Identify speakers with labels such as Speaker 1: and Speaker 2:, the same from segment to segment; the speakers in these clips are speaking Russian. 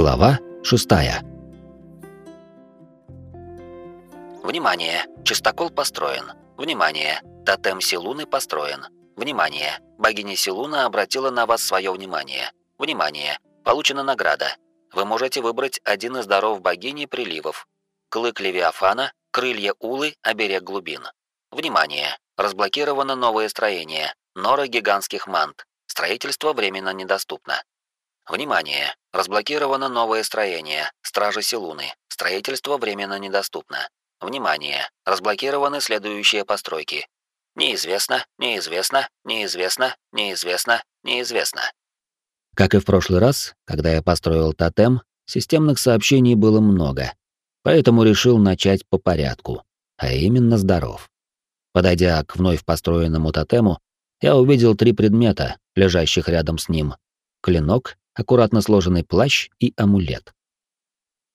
Speaker 1: Глава шестая.
Speaker 2: Внимание! Чистокол построен. Внимание! Тотем Силуны построен. Внимание! Богиня Силуна обратила на вас свое внимание. Внимание! Получена награда. Вы можете выбрать один из даров богини приливов. Клык Левиафана, крылья Улы, оберег глубин. Внимание! Разблокировано новое строение. Нора гигантских мант. Строительство временно недоступно. Внимание! Разблокировано новое строение. Стражи Силуны. Строительство временно недоступно. Внимание! Разблокированы следующие постройки. Неизвестно, неизвестно, неизвестно, неизвестно, неизвестно.
Speaker 1: Как и в прошлый раз, когда я построил тотем, системных сообщений было много, поэтому решил начать по порядку, а именно здоров. Подойдя к вновь построенному тотему, я увидел три предмета, лежащих рядом с ним. Клинок, аккуратно сложенный плащ и амулет.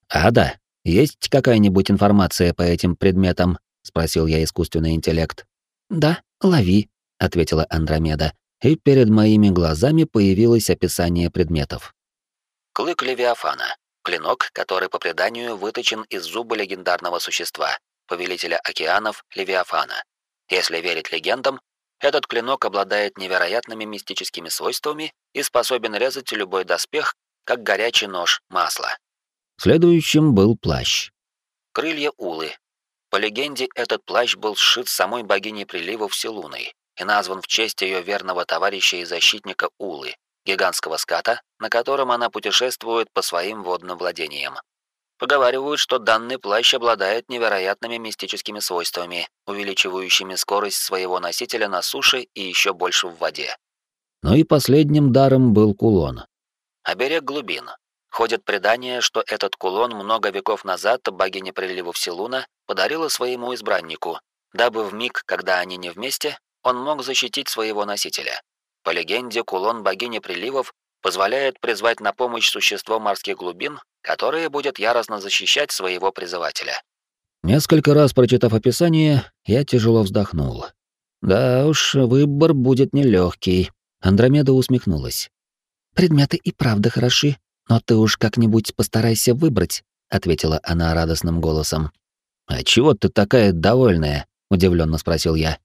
Speaker 1: «Ада, есть какая-нибудь информация по этим предметам?» — спросил я искусственный интеллект.
Speaker 3: «Да, лови», — ответила Андромеда,
Speaker 1: и перед моими глазами появилось описание предметов.
Speaker 2: Клык Левиафана. Клинок, который по преданию выточен из зуба легендарного существа, повелителя океанов Левиафана. Если верить легендам, этот клинок обладает невероятными мистическими свойствами и способен резать любой доспех, как горячий нож масла.
Speaker 1: Следующим был плащ.
Speaker 2: Крылья Улы. По легенде, этот плащ был сшит самой богиней приливов Силуной и назван в честь ее верного товарища и защитника Улы, гигантского ската, на котором она путешествует по своим водным владениям. Поговаривают, что данный плащ обладает невероятными мистическими свойствами, увеличивающими скорость своего носителя на суше и еще больше в воде.
Speaker 1: Ну и последним даром был кулон.
Speaker 2: Оберег глубин. Ходят предания, что этот кулон много веков назад богиня приливов Силуна подарила своему избраннику, дабы в миг, когда они не вместе, он мог защитить своего носителя. По легенде, кулон богини приливов позволяет призвать на помощь существо морских глубин, которое будет яростно защищать своего призывателя.
Speaker 1: Несколько раз прочитав описание, я тяжело вздохнул. Да уж, выбор будет нелегкий. Андромеда усмехнулась.
Speaker 3: Предметы и правда хороши, но ты уж как-нибудь постарайся выбрать, ответила она радостным голосом.
Speaker 1: А чего ты такая довольная? удивленно спросил я.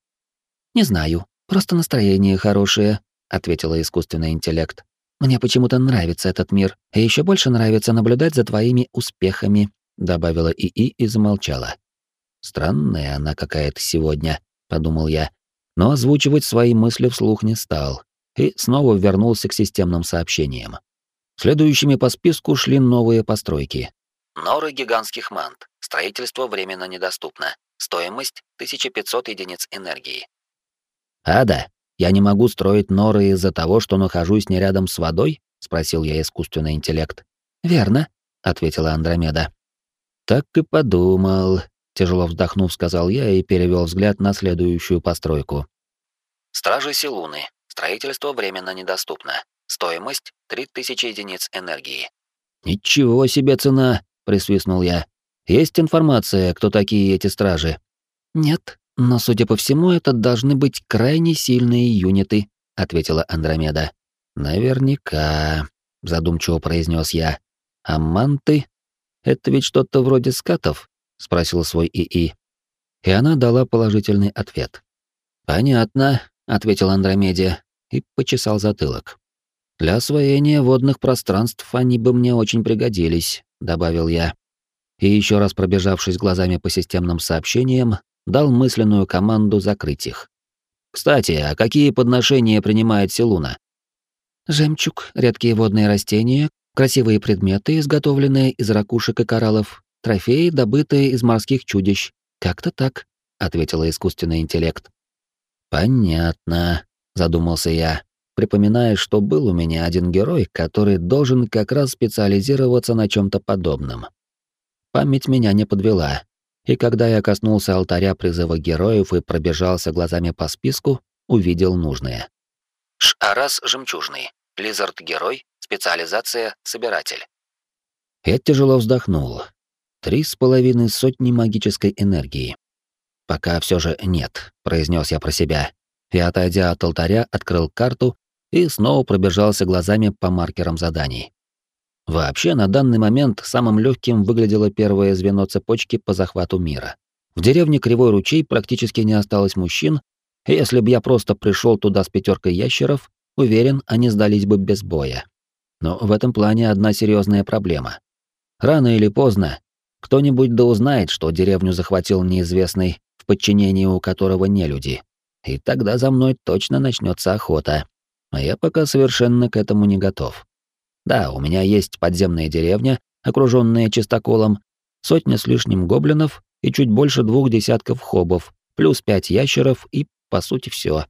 Speaker 3: Не знаю, просто настроение хорошее, ответила искусственный интеллект. Мне почему-то нравится этот мир, а еще больше нравится наблюдать за твоими успехами», — добавила ИИ и замолчала.
Speaker 1: «Странная она какая-то сегодня», — подумал я, но озвучивать свои мысли вслух не стал и снова вернулся к системным сообщениям. Следующими по списку шли новые постройки.
Speaker 2: Норы гигантских мант. Строительство временно недоступно. Стоимость 1500 единиц энергии.
Speaker 1: «Ада, я не могу строить норы из-за того, что нахожусь не рядом с водой? спросил я искусственный интеллект.
Speaker 3: Верно,
Speaker 1: ответила Андромеда. Так и подумал, тяжело вздохнув, сказал я и перевел взгляд на следующую постройку.
Speaker 2: Стражи Силуны. Строительство временно недоступно. Стоимость 3000 единиц энергии.
Speaker 1: Ничего себе цена, присвистнул я. Есть информация, кто такие эти стражи?
Speaker 3: Нет, но, судя по всему, это должны быть крайне сильные юниты, ответила Андромеда.
Speaker 1: Наверняка, задумчиво произнес я. А манты? Это ведь что-то вроде скатов? спросил свой ИИ. И она дала положительный ответ. Понятно, ответил Андромеде и почесал затылок. Для освоения водных пространств они бы мне очень пригодились, добавил я. И еще раз пробежавшись глазами по системным сообщениям, дал мысленную команду закрыть их. Кстати, а какие подношения принимает Силуна?
Speaker 3: Жемчуг, редкие водные растения, красивые предметы, изготовленные из ракушек и кораллов, трофеи, добытые из морских чудищ. Как-то так, ответила искусственный интеллект.
Speaker 1: Понятно, задумался я, припоминая, что был у меня один герой, который должен как раз специализироваться на чем то подобном. Память меня не подвела, и когда я коснулся алтаря призыва героев и пробежался глазами по списку, увидел нужное.
Speaker 2: Шарас жемчужный. Лизард-герой. Специализация «Собиратель».
Speaker 1: Я тяжело вздохнул. Три с половиной сотни магической энергии. «Пока все же нет», — произнес я про себя. И, отойдя от алтаря, открыл карту и снова пробежался глазами по маркерам заданий. Вообще, на данный момент самым легким выглядело первое звено цепочки по захвату мира. В деревне Кривой ручей практически не осталось мужчин, и если бы я просто пришел туда с пятеркой ящеров, уверен, они сдались бы без боя. Но в этом плане одна серьезная проблема. Рано или поздно кто-нибудь да узнает, что деревню захватил неизвестный, в подчинении у которого не люди. И тогда за мной точно начнется охота. А я пока совершенно к этому не готов. Да, у меня есть подземная деревня, окруженная чистоколом, сотня с лишним гоблинов и чуть больше двух десятков хобов, плюс пять ящеров и, по сути, все.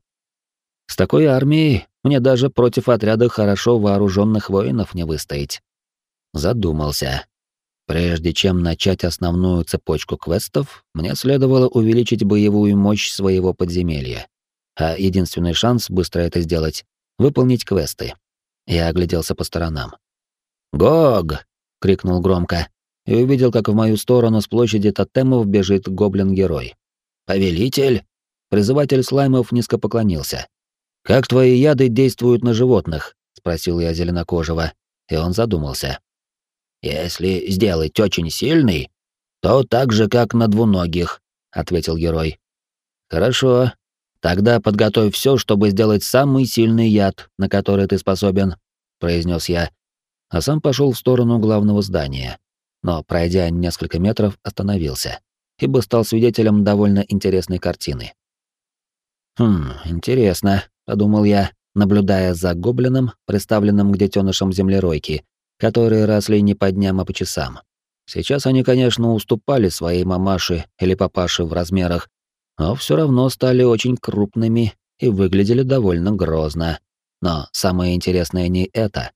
Speaker 1: С такой армией мне даже против отряда хорошо вооруженных воинов не выстоять. Задумался. Прежде чем начать основную цепочку квестов, мне следовало увеличить боевую мощь своего подземелья. А единственный шанс быстро это сделать — выполнить квесты. Я огляделся по сторонам. «Гог!» — крикнул громко, и увидел, как в мою сторону с площади тотемов бежит гоблин-герой. «Повелитель!» Призыватель слаймов низко поклонился. «Как твои яды действуют на животных?» — спросил я зеленокожего, и он задумался. «Если сделать очень сильный, то так же, как на двуногих», — ответил герой. «Хорошо. Тогда подготовь все, чтобы сделать самый сильный яд, на который ты способен», — произнес я, а сам пошел в сторону главного здания. Но, пройдя несколько метров, остановился, ибо стал свидетелем довольно интересной картины. «Хм, интересно», — подумал я, наблюдая за гоблином, представленным к детенышам землеройки, которые росли не по дням, а по часам. Сейчас они, конечно, уступали своей мамаше или папаше в размерах, но все равно стали очень крупными и выглядели довольно грозно. Но самое интересное не это.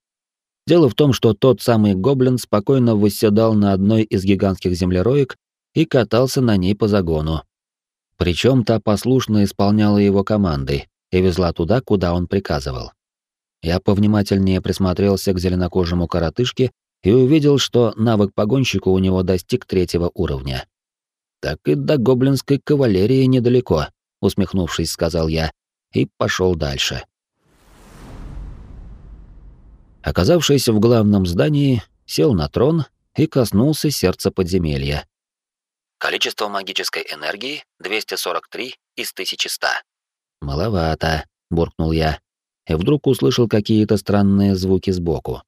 Speaker 1: Дело в том, что тот самый гоблин спокойно восседал на одной из гигантских землероек и катался на ней по загону. Причем та послушно исполняла его команды и везла туда, куда он приказывал. Я повнимательнее присмотрелся к зеленокожему коротышке и увидел, что навык погонщика у него достиг третьего уровня. «Так и до гоблинской кавалерии недалеко», — усмехнувшись, сказал я, и пошел дальше. Оказавшись в главном здании, сел на трон и коснулся сердца подземелья.
Speaker 2: Количество магической энергии 243 из 1100.
Speaker 1: «Маловато», — буркнул я и вдруг услышал какие-то странные звуки сбоку.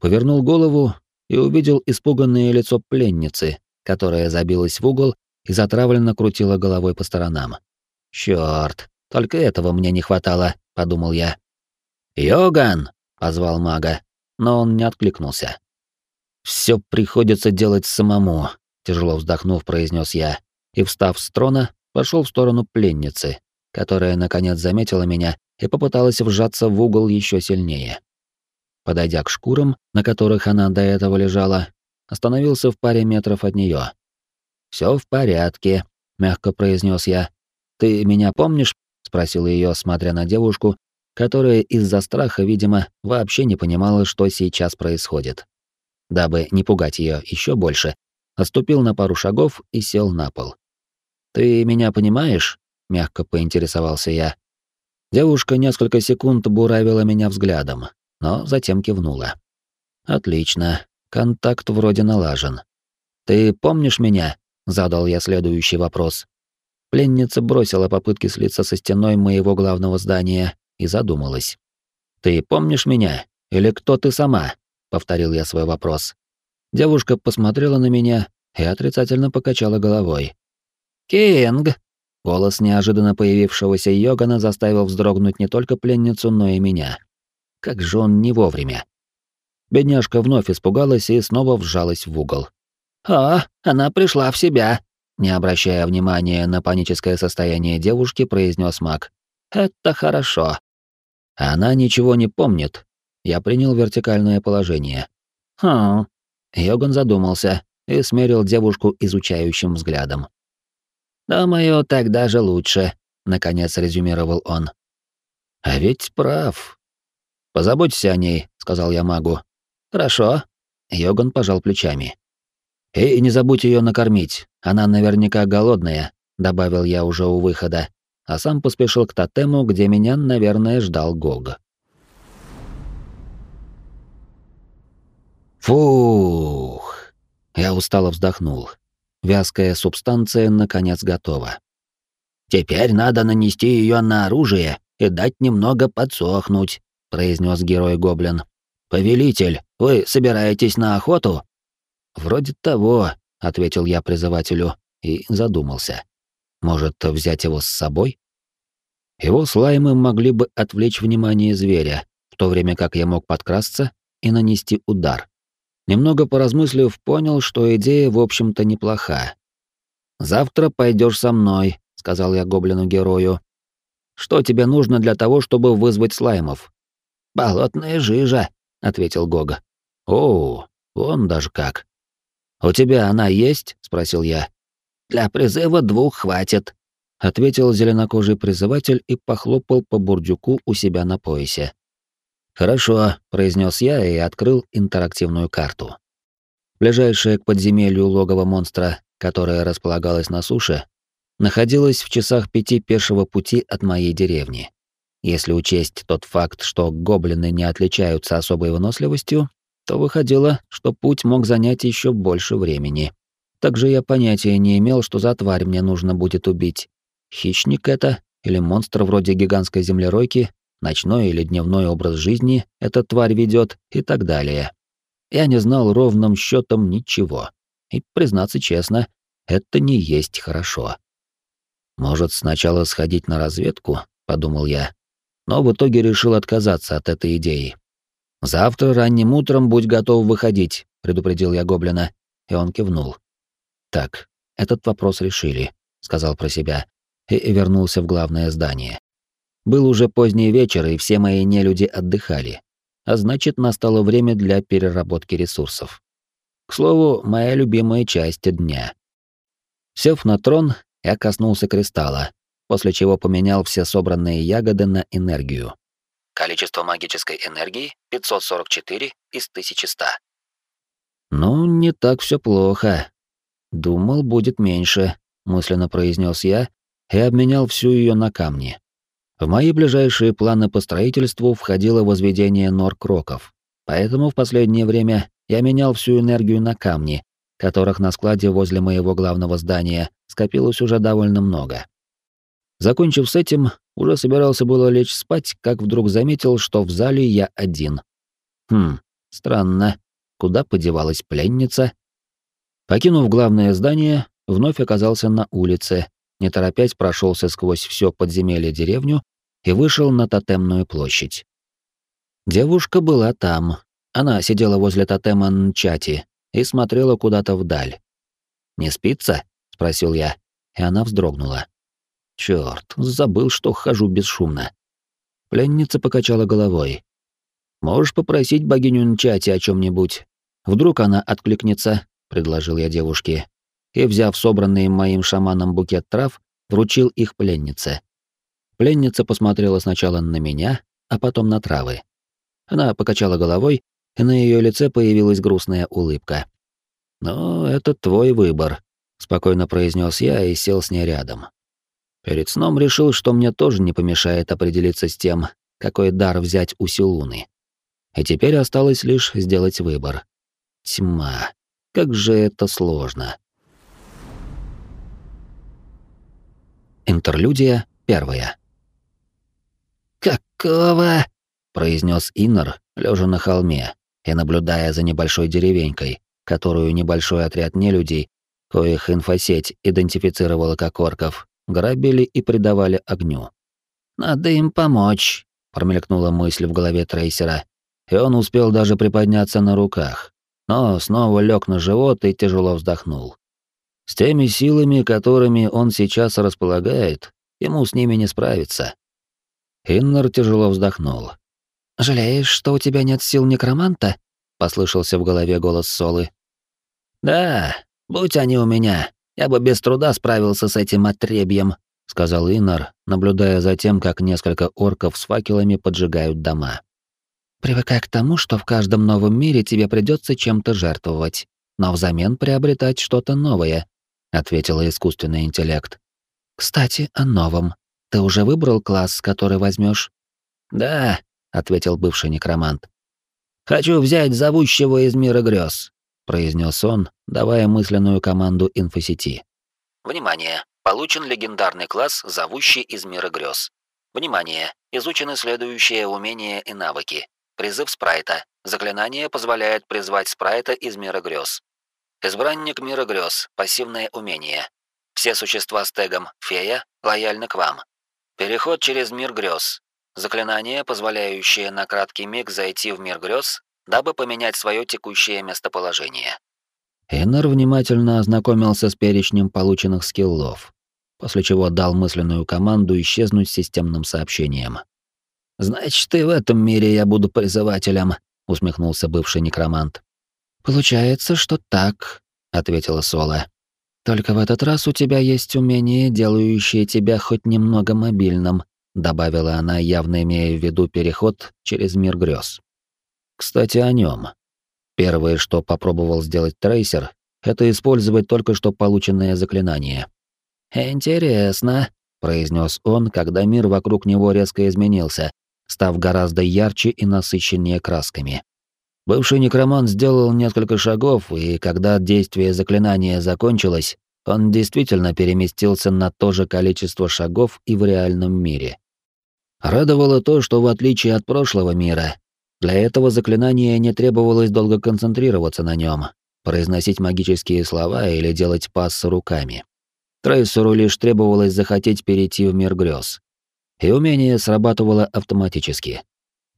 Speaker 1: Повернул голову и увидел испуганное лицо пленницы, которая забилась в угол и затравленно крутила головой по сторонам. «Чёрт, только этого мне не хватало», — подумал я. «Йоган!» — позвал мага, но он не откликнулся. «Всё приходится делать самому», — тяжело вздохнув, произнес я, и, встав с трона, пошел в сторону пленницы, которая, наконец, заметила меня и попыталась вжаться в угол еще сильнее. Подойдя к шкурам, на которых она до этого лежала, остановился в паре метров от нее. Все в порядке, мягко произнес я. Ты меня помнишь? спросил ее, смотря на девушку, которая из-за страха, видимо, вообще не понимала, что сейчас происходит. Дабы не пугать ее еще больше, отступил на пару шагов и сел на пол. Ты меня понимаешь? мягко поинтересовался я. Девушка несколько секунд буравила меня взглядом, но затем кивнула. «Отлично. Контакт вроде налажен. Ты помнишь меня?» — задал я следующий вопрос. Пленница бросила попытки слиться со стеной моего главного здания и задумалась. «Ты помнишь меня? Или кто ты сама?» — повторил я свой вопрос. Девушка посмотрела на меня и отрицательно покачала головой. «Кинг!» Голос неожиданно появившегося Йогана заставил вздрогнуть не только пленницу, но и меня. Как же он не вовремя. Бедняжка вновь испугалась и снова вжалась в угол. «О, она пришла в себя!» Не обращая внимания на паническое состояние девушки, произнес маг. «Это хорошо». Она ничего не помнит. Я принял вертикальное положение. «Хм». Йоган задумался и смерил девушку изучающим взглядом. «Думаю, так даже лучше», — наконец резюмировал он. «А ведь прав. Позаботься о ней», — сказал я магу. «Хорошо». Йоган пожал плечами. «И не забудь ее накормить, она наверняка голодная», — добавил я уже у выхода, а сам поспешил к тотему, где меня, наверное, ждал Гог. «Фух!» Я устало вздохнул. Вязкая субстанция, наконец, готова.
Speaker 2: «Теперь надо нанести ее на оружие и дать немного подсохнуть», — произнес герой-гоблин. Повелитель, вы собираетесь на охоту?
Speaker 1: Вроде того, ответил я призывателю и задумался. Может, взять его с собой? Его слаймы могли бы отвлечь внимание зверя, в то время как я мог подкрасться и нанести удар. Немного поразмыслив, понял, что идея, в общем-то, неплоха. «Завтра пойдешь со мной», — сказал я гоблину-герою. «Что тебе нужно для того, чтобы вызвать слаймов?»
Speaker 2: «Болотная жижа», — ответил Гога.
Speaker 1: «О, он даже как». «У тебя она есть?» — спросил я.
Speaker 2: «Для призыва двух хватит», —
Speaker 1: ответил зеленокожий призыватель и похлопал по бурдюку у себя на поясе. «Хорошо», — произнес я и открыл интерактивную карту. Ближайшее к подземелью логово монстра, которое располагалось на суше, находилось в часах пяти пешего пути от моей деревни. Если учесть тот факт, что гоблины не отличаются особой выносливостью, то выходило, что путь мог занять еще больше времени. Также я понятия не имел, что за тварь мне нужно будет убить. Хищник это или монстр вроде гигантской землеройки, ночной или дневной образ жизни эта тварь ведет и так далее. Я не знал ровным счетом ничего. И, признаться честно, это не есть хорошо. Может, сначала сходить на разведку, подумал я, но в итоге решил отказаться от этой идеи. Завтра ранним утром будь готов выходить, предупредил я гоблина, и он кивнул. Так, этот вопрос решили, сказал про себя и вернулся в главное здание. Был уже поздний вечер, и все мои нелюди отдыхали. А значит, настало время для переработки ресурсов. К слову, моя любимая часть дня. Сев на трон, я коснулся кристалла, после чего поменял все собранные ягоды на энергию.
Speaker 2: Количество магической энергии 544 из 1100.
Speaker 1: Ну, не так все плохо. Думал, будет меньше, мысленно произнес я и обменял всю ее на камни. В мои ближайшие планы по строительству входило возведение нор кроков, поэтому в последнее время я менял всю энергию на камни, которых на складе возле моего главного здания скопилось уже довольно много. Закончив с этим, уже собирался было лечь спать, как вдруг заметил, что в зале я один. Хм, странно. Куда подевалась пленница? Покинув главное здание, вновь оказался на улице, не торопясь прошелся сквозь все подземелье деревню и вышел на тотемную площадь. Девушка была там. Она сидела возле тотема Нчати и смотрела куда-то вдаль. «Не спится?» — спросил я, и она вздрогнула. Черт, забыл, что хожу бесшумно. Пленница покачала головой. «Можешь попросить богиню Нчати о чем нибудь Вдруг она откликнется», — предложил я девушке и, взяв собранный моим шаманом букет трав, вручил их пленнице. Пленница посмотрела сначала на меня, а потом на травы. Она покачала головой, и на ее лице появилась грустная улыбка. «Ну, это твой выбор», — спокойно произнес я и сел с ней рядом. Перед сном решил, что мне тоже не помешает определиться с тем, какой дар взять у Силуны. И теперь осталось лишь сделать выбор. Тьма. Как же это сложно. Интерлюдия первая.
Speaker 2: «Какого?»
Speaker 1: — произнес Иннер, лежа на холме и наблюдая за небольшой деревенькой, которую небольшой отряд нелюдей, коих инфосеть идентифицировала как орков, грабили и придавали огню.
Speaker 2: «Надо им помочь», — промелькнула мысль в голове трейсера,
Speaker 1: и он успел даже приподняться на руках, но снова лег на живот и тяжело вздохнул. С теми силами, которыми он сейчас располагает, ему с ними не справиться. Иннер тяжело вздохнул.
Speaker 3: «Жалеешь, что у тебя нет сил некроманта?» — послышался в голове голос Солы.
Speaker 2: «Да, будь они у меня, я бы без труда справился с этим отребьем», —
Speaker 1: сказал Иннер, наблюдая за тем, как несколько орков с факелами поджигают дома.
Speaker 3: «Привыкай к тому, что в каждом новом мире тебе придется чем-то жертвовать, но взамен приобретать что-то новое», ответила искусственный интеллект. Кстати, о новом. Ты уже выбрал класс, который возьмешь?
Speaker 2: Да, ответил бывший некромант.
Speaker 1: «Хочу взять зовущего из мира грез», — произнес он, давая мысленную команду инфосети.
Speaker 2: Внимание! Получен легендарный класс, зовущий из мира грез. Внимание! Изучены следующие умения и навыки. Призыв спрайта. Заклинание позволяет призвать спрайта из мира грез. Избранник мира грез. Пассивное умение. Все существа с тегом «Фея» лояльны к вам. Переход через мир грез. Заклинание, позволяющее на краткий миг зайти в мир грез, дабы поменять свое текущее местоположение.
Speaker 1: Эннер внимательно ознакомился с перечнем полученных скиллов, после чего дал мысленную команду исчезнуть системным сообщением. «Значит, ты в этом мире я буду призывателем», — усмехнулся бывший некромант. «Получается, что так», — ответила Сола. «Только в этот раз у тебя есть умение, делающее тебя хоть немного мобильным», добавила она, явно имея в виду переход через мир грез. Кстати, о нем. Первое, что попробовал сделать трейсер, это использовать только что полученное заклинание. «Интересно», — произнес он, когда мир вокруг него резко изменился, став гораздо ярче и насыщеннее красками. Бывший некромант сделал несколько шагов, и когда действие заклинания закончилось, он действительно переместился на то же количество шагов и в реальном мире. Радовало то, что в отличие от прошлого мира, для этого заклинания не требовалось долго концентрироваться на нем, произносить магические слова или делать пассы руками. Трейсеру лишь требовалось захотеть перейти в мир грез. И умение срабатывало автоматически.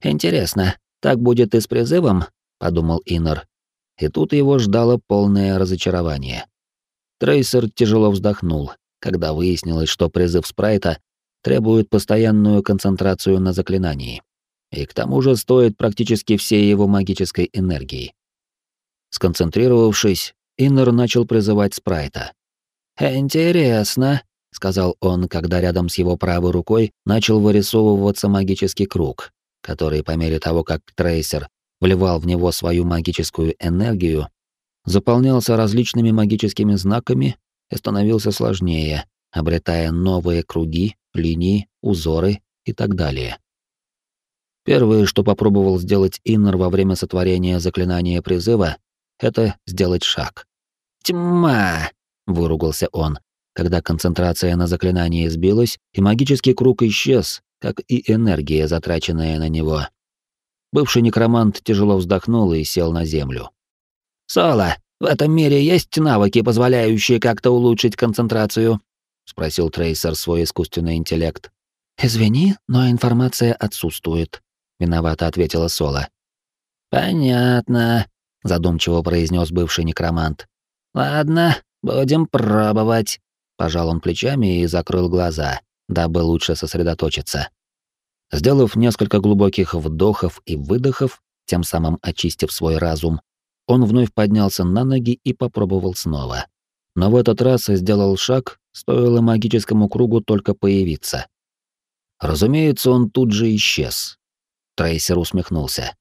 Speaker 1: «Интересно, так будет и с призывом?» — подумал Иннер. И тут его ждало полное разочарование. Трейсер тяжело вздохнул, когда выяснилось, что призыв спрайта требует постоянную концентрацию на заклинании. И к тому же стоит практически всей его магической энергии. Сконцентрировавшись, Иннер начал призывать спрайта. «Интересно», — сказал он, когда рядом с его правой рукой начал вырисовываться магический круг, который по мере того, как трейсер вливал в него свою магическую энергию, заполнялся различными магическими знаками и становился сложнее, обретая новые круги, линии, узоры и так далее. Первое, что попробовал сделать Иннер во время сотворения заклинания призыва, это сделать шаг. «Тьма!» — выругался он, когда концентрация на заклинании сбилась, и магический круг исчез, как и энергия, затраченная на него. Бывший некромант тяжело вздохнул и сел на землю. «Соло, в этом мире есть навыки, позволяющие как-то улучшить концентрацию?» — спросил Трейсер свой искусственный интеллект. «Извини, но информация отсутствует», — виновато ответила Сола. «Понятно», — задумчиво произнес бывший некромант. «Ладно, будем пробовать», — пожал он плечами и закрыл глаза, дабы лучше сосредоточиться. Сделав несколько глубоких вдохов и выдохов, тем самым очистив свой разум, он вновь поднялся на ноги и попробовал снова. Но в этот раз сделал шаг, стоило магическому кругу только появиться. Разумеется, он тут же исчез. Трейсер усмехнулся.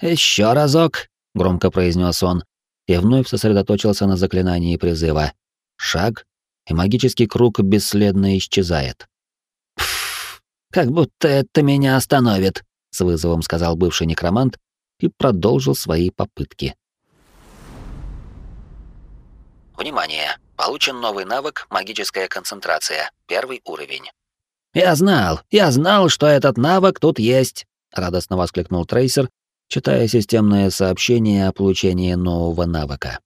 Speaker 1: «Еще разок!» — громко произнес он, и вновь сосредоточился на заклинании призыва. Шаг, и магический круг бесследно исчезает. «Пф, как будто это меня остановит», — с вызовом сказал бывший некромант и продолжил свои попытки.
Speaker 2: Внимание! Получен новый навык «Магическая концентрация», первый уровень.
Speaker 1: «Я знал, я знал, что этот навык тут есть!» — радостно воскликнул Трейсер, читая системное сообщение о получении нового навыка.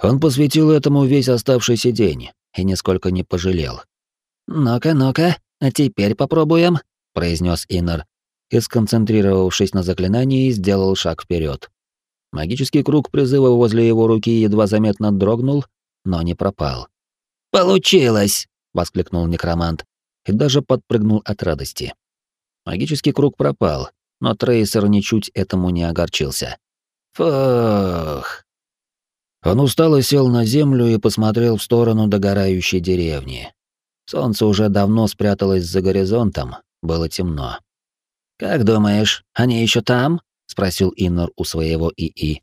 Speaker 1: Он посвятил этому весь оставшийся день и нисколько не пожалел. «Ну-ка, ну-ка, а теперь попробуем», — произнес Иннер, и, сконцентрировавшись на заклинании, сделал шаг вперед. Магический круг призыва возле его руки едва заметно дрогнул, но не пропал. «Получилось!» — воскликнул некромант и даже подпрыгнул от радости. Магический круг пропал, но Трейсер ничуть этому не огорчился. «Фух!» Он устало сел на землю и посмотрел в сторону догорающей деревни. Солнце уже давно спряталось за горизонтом, было темно. «Как думаешь, они еще там?» — спросил Иннор у своего ИИ.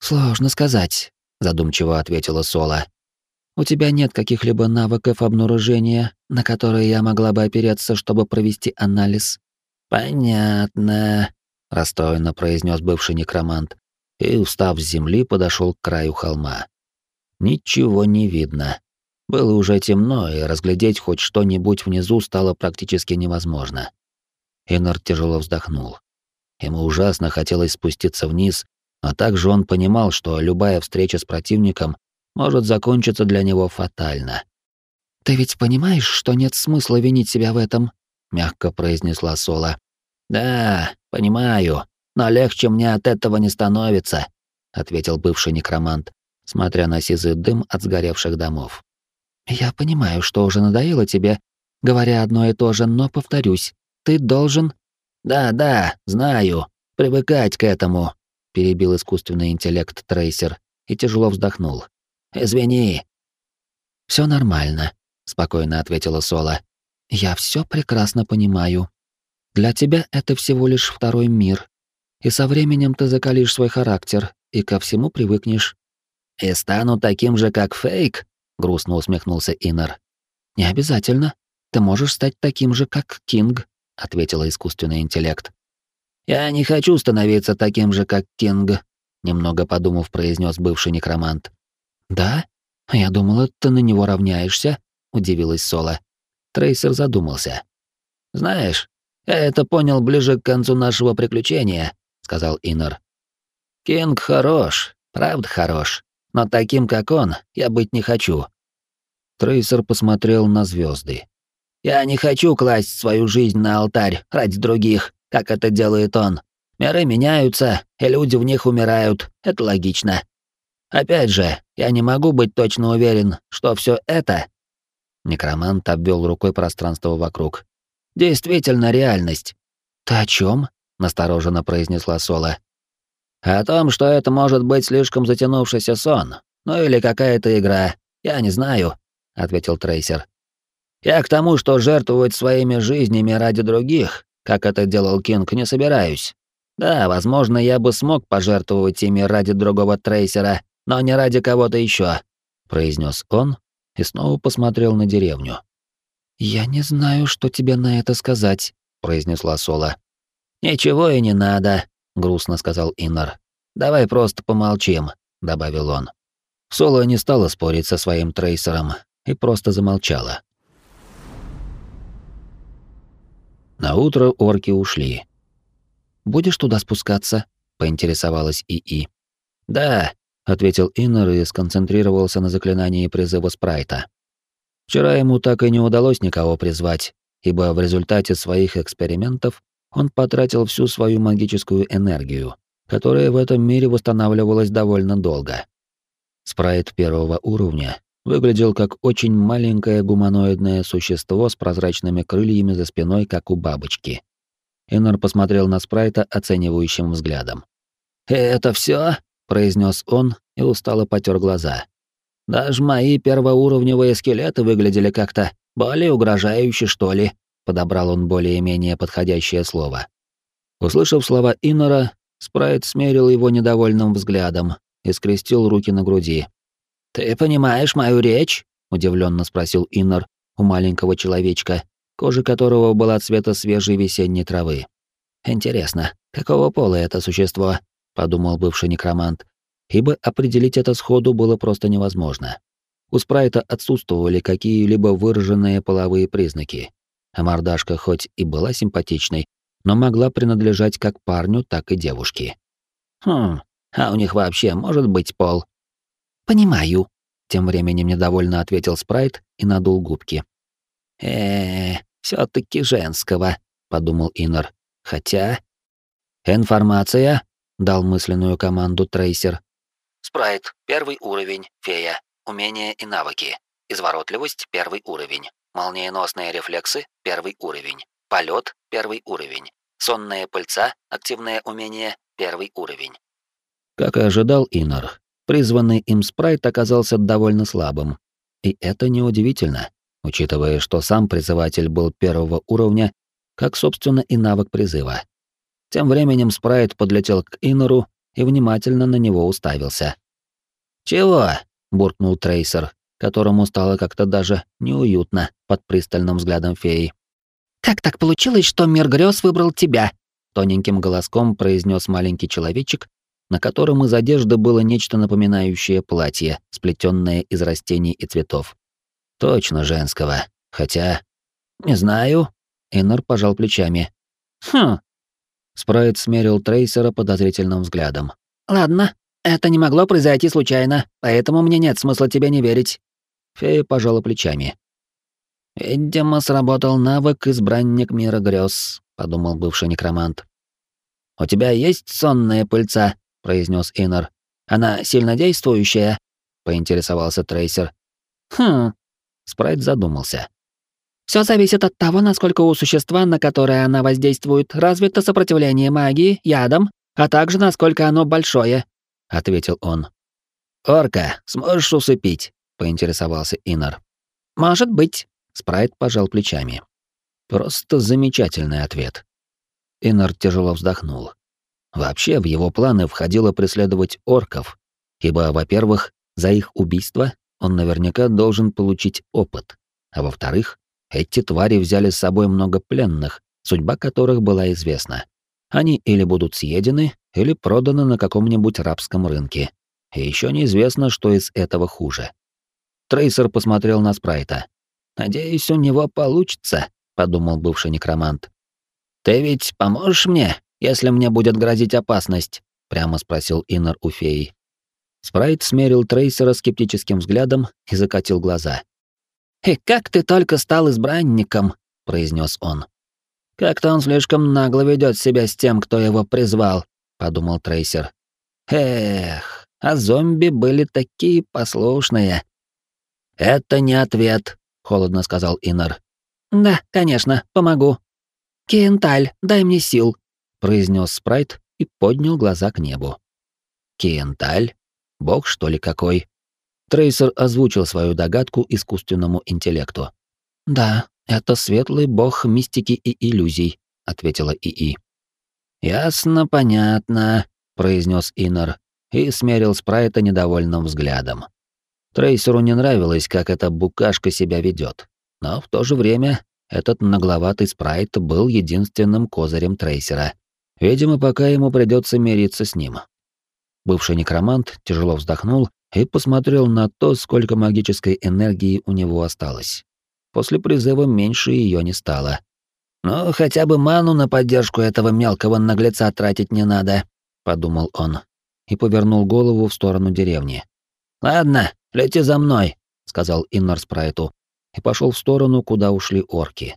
Speaker 1: «Сложно сказать задумчиво ответила Сола. У тебя нет каких-либо навыков обнаружения, на которые я могла бы опереться, чтобы провести анализ? Понятно, расстроенно произнес бывший некромант, и, устав с земли, подошел к краю холма. Ничего не видно. Было уже темно, и разглядеть хоть что-нибудь внизу стало практически невозможно. Иннер тяжело вздохнул. Ему ужасно хотелось спуститься вниз, а также он понимал, что любая встреча с противником может закончиться для него фатально.
Speaker 3: «Ты ведь понимаешь, что нет смысла винить себя в этом?» — мягко произнесла Сола.
Speaker 2: «Да, понимаю, но легче мне от этого не становится», — ответил бывший некромант, смотря на сизый дым от сгоревших домов.
Speaker 3: «Я понимаю, что уже надоело тебе, говоря одно и то же, но повторюсь, ты должен...»
Speaker 2: «Да-да, знаю, привыкать к этому», — перебил искусственный интеллект Трейсер и тяжело вздохнул. «Извини».
Speaker 3: Все нормально», — спокойно ответила Сола. «Я все прекрасно понимаю. Для тебя это всего лишь второй мир, и со временем ты закалишь свой характер и ко всему привыкнешь.
Speaker 2: «И стану таким же, как Фейк?» — грустно усмехнулся Иннер.
Speaker 3: «Не обязательно. Ты можешь стать таким же, как Кинг», — ответила искусственный интеллект.
Speaker 2: «Я не хочу становиться таким же, как Кинг», — немного подумав, произнес бывший некромант.
Speaker 3: «Да? Я думала, ты на него равняешься», — удивилась Сола.
Speaker 2: Трейсер задумался. «Знаешь, это понял ближе к концу нашего приключения», — сказал Иннер. «Кинг хорош, правда хорош, но таким, как он, я быть не хочу.
Speaker 1: Трейсер посмотрел на звезды.
Speaker 2: Я не хочу класть свою жизнь на алтарь ради других, как это делает он. Миры меняются, и люди в них умирают. Это логично. Опять же, я не могу быть точно уверен, что все это.
Speaker 1: Некромант обвел рукой пространство вокруг.
Speaker 2: Действительно реальность.
Speaker 3: Ты о чем?
Speaker 1: настороженно произнесла Сола.
Speaker 2: О том, что это может быть слишком затянувшийся сон, ну или какая-то игра, я не знаю, ответил Трейсер. Я к тому, что жертвовать своими жизнями ради других, как это делал Кинг, не собираюсь. Да, возможно, я бы смог пожертвовать ими ради другого Трейсера, но не ради кого-то еще, произнес он и снова посмотрел на деревню.
Speaker 3: Я не знаю, что тебе на это сказать, произнесла Сола.
Speaker 2: Ничего и не надо, грустно сказал Иннер. Давай просто помолчим, добавил он.
Speaker 1: Соло не стала спорить со своим трейсером и просто замолчала. На утро орки ушли.
Speaker 3: Будешь туда спускаться? поинтересовалась ИИ.
Speaker 2: Да,
Speaker 1: ответил Иннер и сконцентрировался на заклинании призыва спрайта. Вчера ему так и не удалось никого призвать, ибо в результате своих экспериментов он потратил всю свою магическую энергию, которая в этом мире восстанавливалась довольно долго. Спрайт первого уровня выглядел как очень маленькое гуманоидное существо с прозрачными крыльями за спиной, как у бабочки. Эннер посмотрел на Спрайта оценивающим взглядом.
Speaker 2: «Это все? произнес он и устало потер глаза. «Даже мои первоуровневые скелеты выглядели как-то более угрожающе, что ли», подобрал он более-менее подходящее слово.
Speaker 1: Услышав слова Иннера, Спрайт смерил его недовольным взглядом и скрестил руки на груди.
Speaker 2: «Ты понимаешь мою речь?» — удивленно спросил Иннер у маленького человечка, кожа которого была цвета свежей весенней травы. «Интересно, какого пола это существо?» — подумал бывший некромант, ибо определить это сходу было просто невозможно. У Спрайта отсутствовали какие-либо выраженные половые признаки, а мордашка хоть и была симпатичной, но могла принадлежать как парню, так и девушке. «Хм, а у них вообще может быть пол?»
Speaker 3: «Понимаю», — тем временем недовольно ответил Спрайт и надул губки.
Speaker 2: э все таки женского», — подумал Иннер. «Хотя...»
Speaker 1: «Информация», — дал мысленную команду Трейсер.
Speaker 2: «Спрайт, первый уровень, фея, умения и навыки. Изворотливость, первый уровень. Молниеносные рефлексы – первый уровень. Полет – первый уровень. Сонная пыльца, активное умение – первый уровень.
Speaker 1: Как и ожидал Инор, призванный им спрайт оказался довольно слабым. И это неудивительно, учитывая, что сам призыватель был первого уровня, как, собственно, и навык призыва. Тем временем спрайт подлетел к Инору и внимательно на него уставился.
Speaker 2: «Чего?»
Speaker 1: — буркнул Трейсер, которому стало как-то даже неуютно под пристальным взглядом феи.
Speaker 3: «Как так получилось, что мир грез выбрал тебя?»
Speaker 1: тоненьким голоском произнес маленький человечек, на котором из одежды было нечто напоминающее платье, сплетенное из растений и цветов. Точно женского. Хотя... Не знаю. Иннер пожал плечами. Хм. Спрайт смерил Трейсера подозрительным взглядом. Ладно, это не могло произойти случайно, поэтому мне нет смысла тебе не верить. Фея пожала плечами. «Видимо, сработал навык избранник мира грез», — подумал бывший некромант. «У тебя есть сонная пыльца?» — произнес Иннер. «Она сильно действующая?» — поинтересовался Трейсер. «Хм...» — Спрайт задумался. Все зависит от того, насколько у существа, на которое она воздействует, развито сопротивление магии, ядам, а также насколько оно большое», — ответил он. «Орка, сможешь усыпить?» — поинтересовался Иннер. «Может быть», Спрайт пожал плечами. Просто замечательный ответ. Иннер тяжело вздохнул. Вообще в его планы входило преследовать орков, ибо, во-первых, за их убийство он наверняка должен получить опыт, а во-вторых, эти твари взяли с собой много пленных, судьба которых была известна. Они или будут съедены, или проданы на каком-нибудь рабском рынке. И еще неизвестно, что из этого хуже. Трейсер посмотрел на Спрайта. Надеюсь, у него получится, подумал бывший некромант. Ты ведь поможешь мне, если мне будет грозить опасность? прямо спросил Иннер у феи. Спрайт смерил Трейсера скептическим взглядом и закатил глаза. «И как ты только стал избранником?» — произнес он. «Как-то он слишком нагло ведет себя с тем, кто его призвал», — подумал Трейсер. «Эх, а зомби были такие послушные». «Это не ответ», холодно сказал Инар. Да, конечно, помогу. Кенталь, дай мне сил, произнес Спрайт и поднял глаза к небу. Кенталь? Бог, что ли, какой? Трейсер озвучил свою догадку искусственному интеллекту. Да, это светлый бог мистики и иллюзий, ответила ИИ. Ясно, понятно, произнес Инар и смерил Спрайта недовольным взглядом. Трейсеру не нравилось, как эта букашка себя ведет, но в то же время этот нагловатый спрайт был единственным козырем Трейсера. Видимо, пока ему придется мириться с ним. Бывший некромант тяжело вздохнул и посмотрел на то, сколько магической энергии у него осталось. После призыва меньше ее не стало. «Ну, хотя бы ману на поддержку этого мелкого наглеца тратить не надо», — подумал он и повернул голову в сторону деревни. «Ладно, лети за мной», — сказал Иннар Спрайту, и пошел в сторону, куда ушли орки.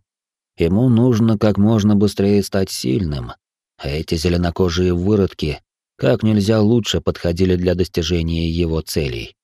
Speaker 1: Ему нужно как можно быстрее стать сильным, а эти зеленокожие выродки как нельзя лучше подходили для достижения его целей.